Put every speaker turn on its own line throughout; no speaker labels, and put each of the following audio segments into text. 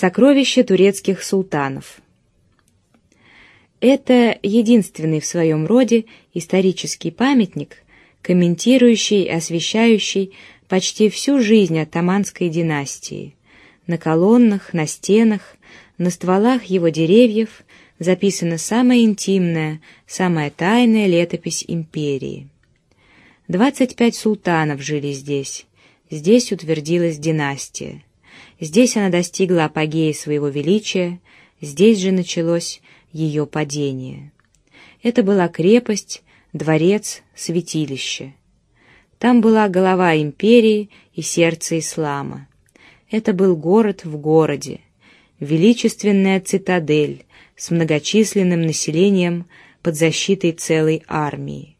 Сокровища турецких султанов. Это единственный в своем роде исторический памятник, комментирующий и освещающий почти всю жизнь оттаманской династии. На колоннах, на стенах, на стволах его деревьев записана самая интимная, самая тайная летопись империи. Двадцать пять султанов жили здесь. Здесь утвердилась династия. Здесь она достигла апогея своего величия, здесь же началось ее падение. Это была крепость, дворец, святилище. Там была голова империи и сердце ислама. Это был город в городе, величественная цитадель с многочисленным населением под защитой целой армии.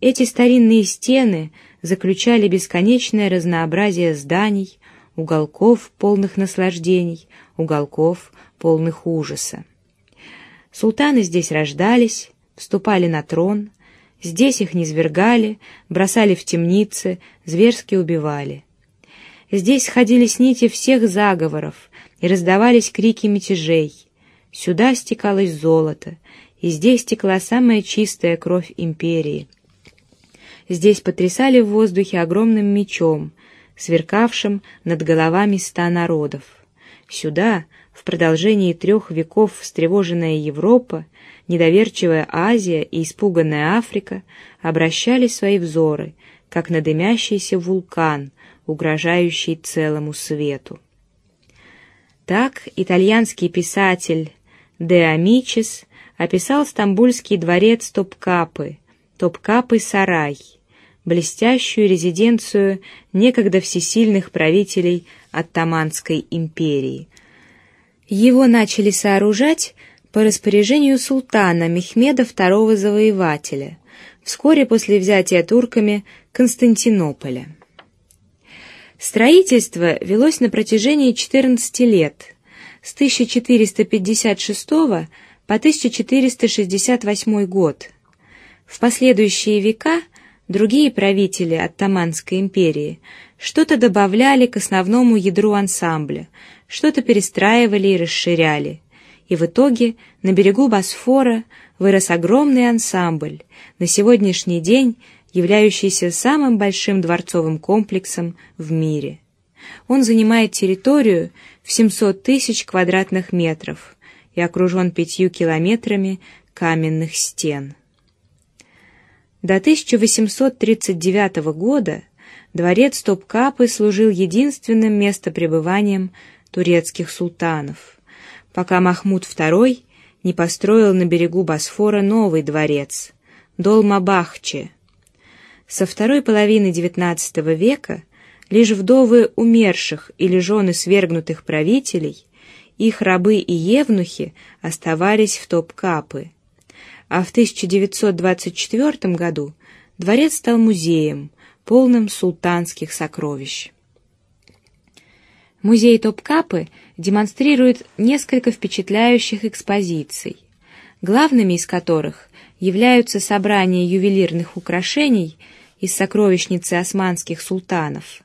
Эти старинные стены заключали бесконечное разнообразие зданий, уголков полных наслаждений, уголков полных ужаса. Султаны здесь рождались, вступали на трон, здесь их низвергали, бросали в темницы, зверски убивали. Здесь сходились нити всех заговоров и раздавались крики мятежей. Сюда стекалось золото, и здесь текла самая чистая кровь империи. Здесь потрясали в воздухе огромным мечом, сверкавшим над головами ста народов. Сюда, в продолжении трех веков встревоженная Европа, недоверчивая Азия и испуганная Африка обращали свои взоры, как на дымящийся вулкан, угрожающий целому свету. Так итальянский писатель Де Амичис описал стамбульский дворец Топкапы, Топкапы-сарай, блестящую резиденцию некогда всесильных правителей Оттаманской империи. Его начали сооружать по распоряжению султана Мехмеда II Завоевателя вскоре после взятия турками Константинополя. Строительство велось на протяжении 14 лет, с 1456 по 1468 год. В последующие века Другие правители оттаманской империи что-то добавляли к основному ядру ансамбля, что-то перестраивали и расширяли, и в итоге на берегу Босфора вырос огромный ансамбль, на сегодняшний день являющийся самым большим дворцовым комплексом в мире. Он занимает территорию в 700 тысяч квадратных метров и окружен пятью километрами каменных стен. До 1839 года дворец Топкапы служил единственным местопребыванием турецких султанов, пока Махмуд II не построил на берегу Босфора новый дворец Долмабахче. Со второй половины XIX века лишь вдовы умерших или жены свергнутых правителей, их рабы и евнухи оставались в Топкапы а в 1924 году дворец стал музеем, полным султанских сокровищ. Музей Топкапы демонстрирует несколько впечатляющих экспозиций, главными из которых являются собрания ювелирных украшений из сокровищницы османских султанов,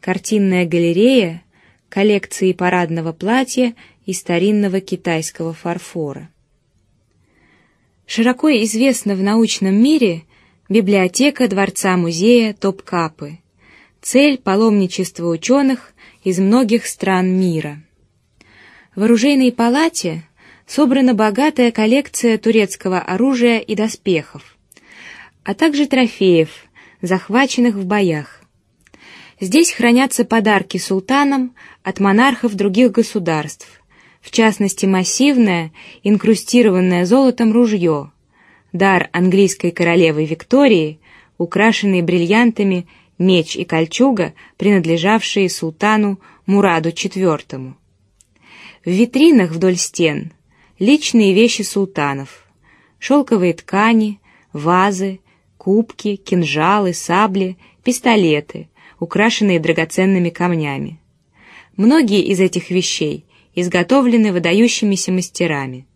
картинная галерея, коллекции парадного платья и старинного китайского фарфора. Широко известна в научном мире библиотека дворца-музея Топкапы, цель паломничества ученых из многих стран мира. В оружейной палате собрана богатая коллекция турецкого оружия и доспехов, а также трофеев, захваченных в боях. Здесь хранятся подарки султанам от монархов других государств, в частности массивное, инкрустированное золотом ружье, дар английской королевы Виктории, украшенный бриллиантами меч и кольчуга, принадлежавшие султану Мураду IV. В витринах вдоль стен личные вещи султанов: шелковые ткани, вазы, кубки, кинжалы, сабли, пистолеты, украшенные драгоценными камнями. Многие из этих вещей изготовлены выдающимися мастерами.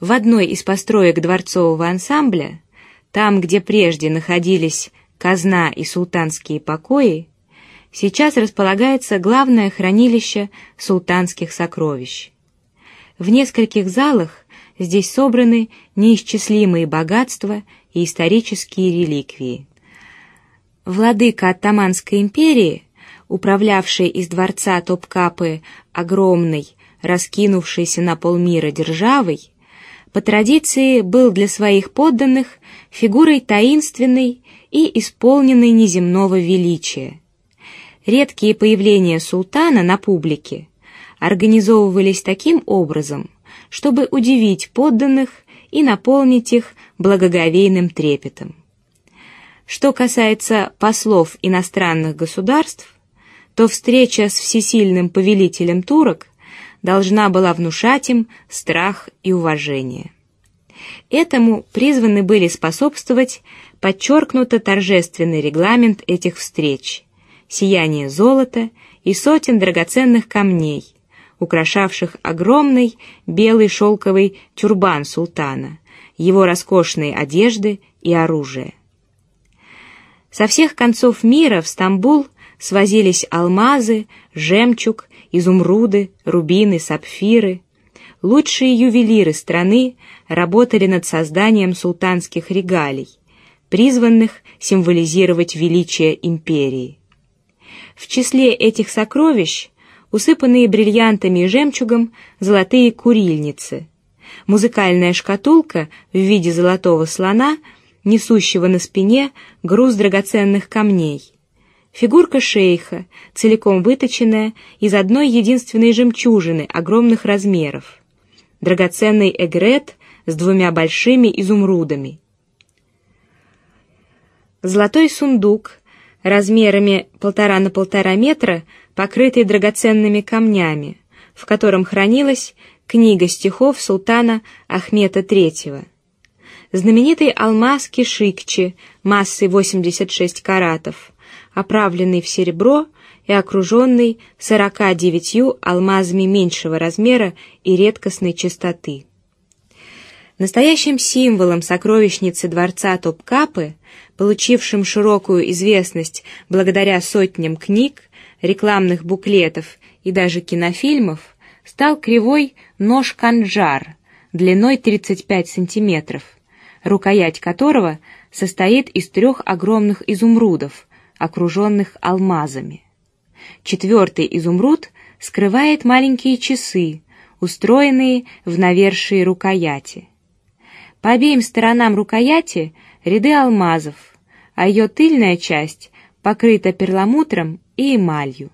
В одной из построек дворцового ансамбля, там, где прежде находились казна и султанские покои, сейчас располагается главное хранилище султанских сокровищ. В нескольких залах здесь собраны неисчислимые богатства и исторические реликвии. Владыка Оттоманской империи, управлявший из дворца Топкапы огромной, раскинувшейся на полмира державой, по традиции был для своих подданных фигурой таинственной и исполненной неземного величия. Редкие появления султана на публике организовывались таким образом, чтобы удивить подданных и наполнить их благоговейным трепетом. Что касается послов иностранных государств, то встреча с всесильным повелителем турок должна была внушать им страх и уважение. Этому призваны были способствовать подчеркнуто торжественный регламент этих встреч, сияние золота и сотен драгоценных камней, украшавших огромный белый шелковый тюрбан султана, его роскошные одежды и оружие. Со всех концов мира в Стамбул свозились алмазы, жемчуг, изумруды, рубины, сапфиры. Лучшие ювелиры страны работали над созданием султанских регалий, призванных символизировать величие империи. В числе этих сокровищ усыпанные бриллиантами и жемчугом золотые курильницы, музыкальная шкатулка в виде золотого слона, несущего на спине груз драгоценных камней, фигурка шейха, целиком выточенная из одной единственной жемчужины огромных размеров, драгоценный эгрет с двумя большими изумрудами, золотой сундук размерами полтора на полтора метра покрытый драгоценными камнями, в котором хранилась книга стихов султана Ахмета III. Знаменитый алмаз Кишикчи массой 86 каратов, оправленный в серебро и окруженный 49 алмазами меньшего размера и редкостной чистоты. Настоящим символом сокровищницы дворца Топкапы, получившим широкую известность благодаря сотням книг, рекламных буклетов и даже кинофильмов стал кривой нож-канджар длиной 35 сантиметров, рукоять которого состоит из трех огромных изумрудов, окруженных алмазами. Четвертый изумруд скрывает маленькие часы, устроенные в навершии рукояти. По обеим сторонам рукояти ряды алмазов, а ее тыльная часть покрыта перламутром и эмалью.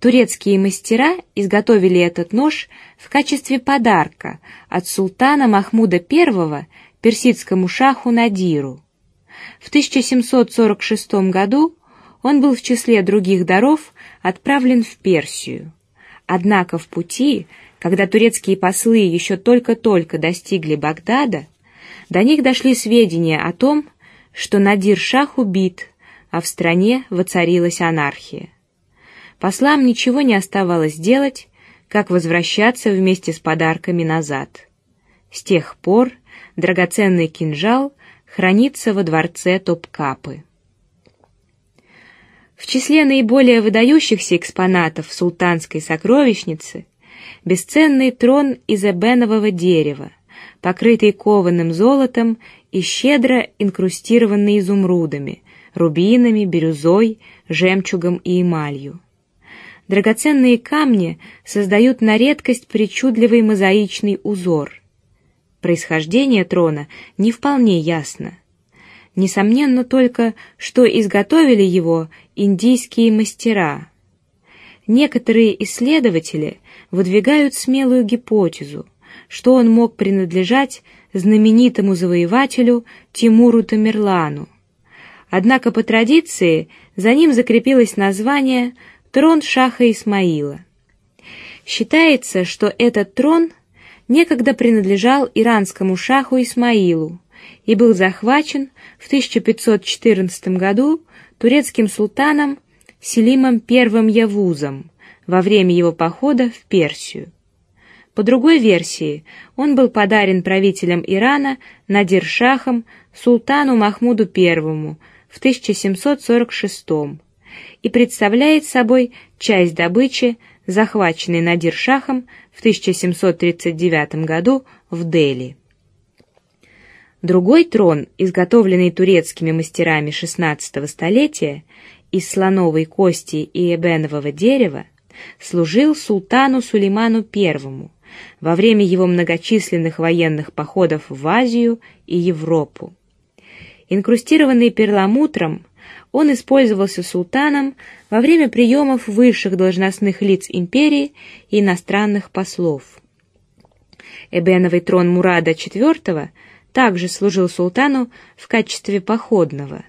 Турецкие мастера изготовили этот нож в качестве подарка от султана Махмуда I персидскому шаху Надиру. В 1746 году он был в числе других даров отправлен в Персию. Однако в пути, когда турецкие послы еще только-только достигли Багдада, до них дошли сведения о том, что Надир шах убит, а в стране воцарилась анархия. Послам ничего не оставалось делать, как возвращаться вместе с подарками назад. С тех пор драгоценный кинжал хранится во дворце Топкапы. В числе наиболее выдающихся экспонатов султанской сокровищницы бесценный трон из эбенового дерева, покрытый кованым золотом и щедро инкрустированный изумрудами, рубинами, бирюзой, жемчугом и эмалью. Драгоценные камни создают на редкость причудливый мозаичный узор. Происхождение трона не вполне ясно. Несомненно только, что изготовили его индийские мастера. Некоторые исследователи выдвигают смелую гипотезу, что он мог принадлежать знаменитому завоевателю Тимуру Тамерлану. Однако по традиции за ним закрепилось название трон шаха Исмаила. Считается, что этот трон некогда принадлежал иранскому шаху Исмаилу и был захвачен в 1514 году турецким султаном Селимом I Явузом во время его похода в Персию. По другой версии, он был подарен правителем Ирана Надир-шахом султану Махмуду I в 1746 и представляет собой часть добычи, захваченной Надир-шахом в 1739 году в Дели. Другой трон, изготовленный турецкими мастерами XVI столетия из слоновой кости и эбенового дерева, служил султану Сулейману I во время его многочисленных военных походов в Азию и Европу. Инкрустированный перламутром, он использовался султаном во время приемов высших должностных лиц империи и иностранных послов. Эбеновый трон Мурада IV также служил султану в качестве походного.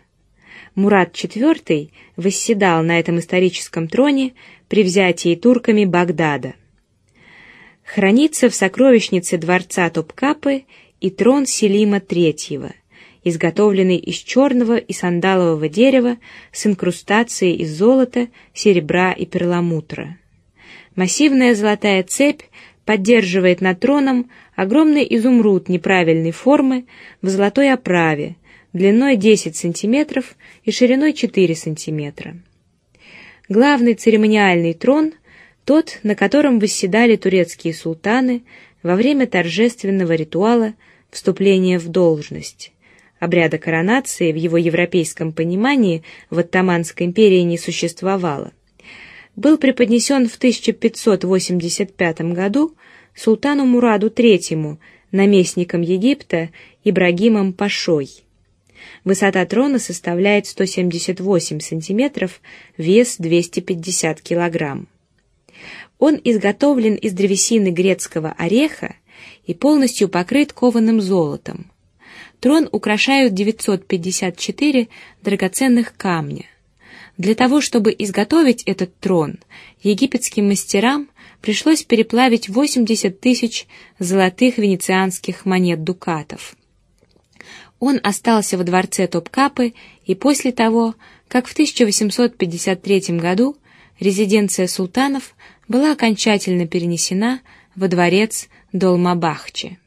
Мурад IV восседал на этом историческом троне при взятии турками Багдада. Хранится в сокровищнице дворца Топкапы и трон Селима III, изготовленный из черного и сандалового дерева с инкрустацией из золота, серебра и перламутра. Массивная золотая цепь поддерживает над троном огромный изумруд неправильной формы в золотой оправе, длиной 10 сантиметров и шириной 4 сантиметра. Главный церемониальный трон тот, на котором восседали турецкие султаны во время торжественного ритуала вступления в должность. Обряда коронации в его европейском понимании в Оттоманской империи не существовало. Был преподнесен в 1585 году султану Мураду III, наместником Египта Ибрагимом Пашой. Высота трона составляет 178 сантиметров, вес 250 килограмм. Он изготовлен из древесины грецкого ореха и полностью покрыт кованым золотом. Трон украшают 954 драгоценных камня. Для того, чтобы изготовить этот трон, египетским мастерам пришлось переплавить 80 тысяч золотых венецианских монет дукатов. Он остался во дворце Топкапы и после того, как в 1853 году резиденция султанов была окончательно перенесена во дворец Долмабахче.